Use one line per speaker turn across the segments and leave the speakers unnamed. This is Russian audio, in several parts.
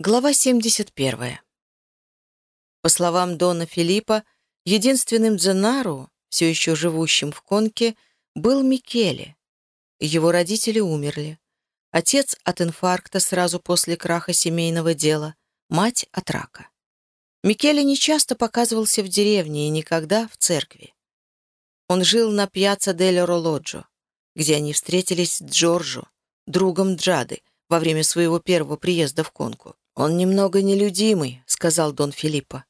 Глава 71. По словам Дона Филиппа, единственным Дзенару, все еще живущим в Конке, был Микеле. Его родители умерли. Отец от инфаркта сразу после краха семейного дела, мать от рака. Микеле нечасто показывался в деревне и никогда в церкви. Он жил на пьяцца дель Ролоджо, где они встретились с Джорджо, другом Джады, во время своего первого приезда в Конку. «Он немного нелюдимый», — сказал Дон Филиппо.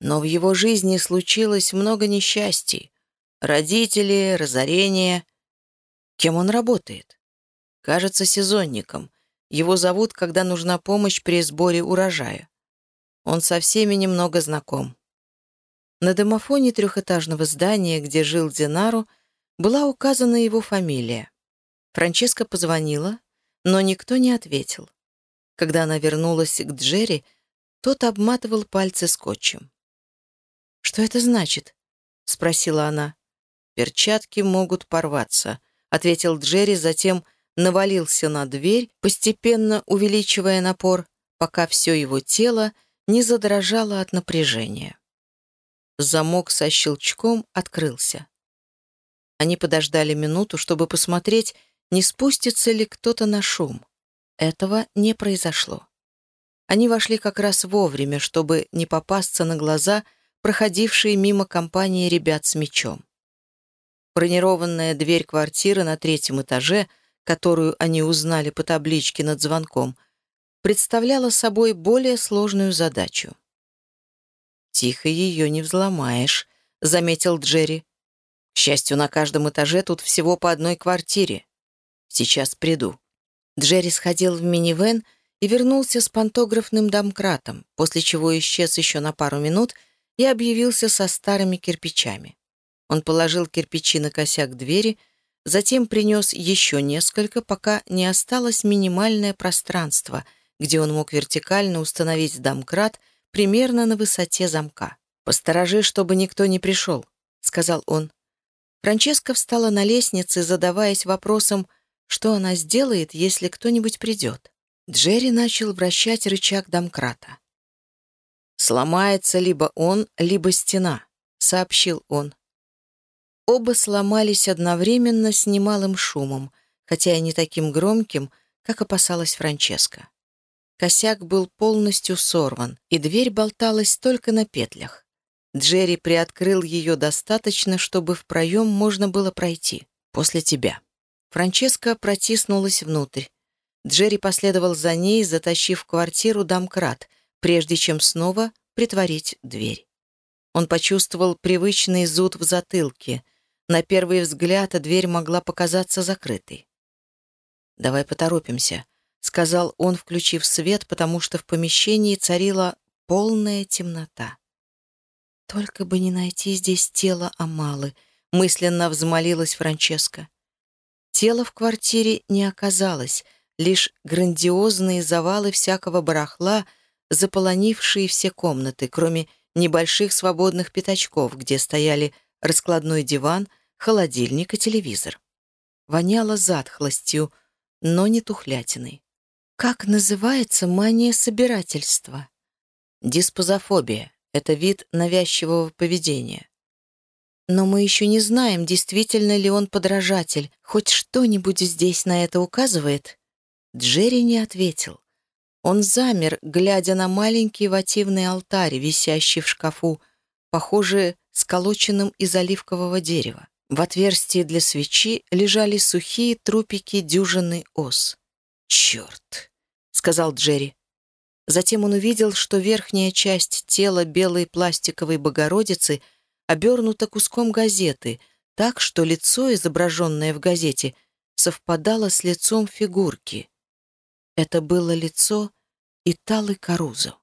«Но в его жизни случилось много несчастий. Родители, разорение. Кем он работает? Кажется, сезонником. Его зовут, когда нужна помощь при сборе урожая. Он со всеми немного знаком». На домофоне трехэтажного здания, где жил Динару, была указана его фамилия. Франческа позвонила, но никто не ответил. Когда она вернулась к Джерри, тот обматывал пальцы скотчем. «Что это значит?» — спросила она. «Перчатки могут порваться», — ответил Джерри, затем навалился на дверь, постепенно увеличивая напор, пока все его тело не задрожало от напряжения. Замок со щелчком открылся. Они подождали минуту, чтобы посмотреть, не спустится ли кто-то на шум. Этого не произошло. Они вошли как раз вовремя, чтобы не попасться на глаза проходившие мимо компании ребят с мечом. Бронированная дверь квартиры на третьем этаже, которую они узнали по табличке над звонком, представляла собой более сложную задачу. «Тихо ее не взломаешь», — заметил Джерри. «К счастью, на каждом этаже тут всего по одной квартире. Сейчас приду». Джерри сходил в минивэн и вернулся с пантографным домкратом, после чего исчез еще на пару минут и объявился со старыми кирпичами. Он положил кирпичи на косяк двери, затем принес еще несколько, пока не осталось минимальное пространство, где он мог вертикально установить домкрат примерно на высоте замка. «Посторожи, чтобы никто не пришел», — сказал он. Франческа встала на лестнице, задаваясь вопросом, что она сделает, если кто-нибудь придет? Джерри начал вращать рычаг домкрата. «Сломается либо он, либо стена», — сообщил он. Оба сломались одновременно с немалым шумом, хотя и не таким громким, как опасалась Франческа. Косяк был полностью сорван, и дверь болталась только на петлях. Джерри приоткрыл ее достаточно, чтобы в проем можно было пройти. «После тебя». Франческа протиснулась внутрь. Джерри последовал за ней, затащив в квартиру домкрат, прежде чем снова притворить дверь. Он почувствовал привычный зуд в затылке. На первый взгляд дверь могла показаться закрытой. «Давай поторопимся», — сказал он, включив свет, потому что в помещении царила полная темнота. «Только бы не найти здесь тело Амалы», — мысленно взмолилась Франческа. Тела в квартире не оказалось, лишь грандиозные завалы всякого барахла, заполонившие все комнаты, кроме небольших свободных пятачков, где стояли раскладной диван, холодильник и телевизор. Воняло затхлостью, но не тухлятиной. Как называется мания собирательства? Диспозофобия — это вид навязчивого поведения. Но мы еще не знаем, действительно ли он подражатель. Хоть что-нибудь здесь на это указывает?» Джерри не ответил. Он замер, глядя на маленький вативный алтарь, висящий в шкафу, похожий сколоченным из оливкового дерева. В отверстии для свечи лежали сухие трупики дюжины ос. «Черт!» — сказал Джерри. Затем он увидел, что верхняя часть тела белой пластиковой Богородицы — обернута куском газеты, так что лицо, изображенное в газете, совпадало с лицом фигурки. Это было лицо Италы Карузо.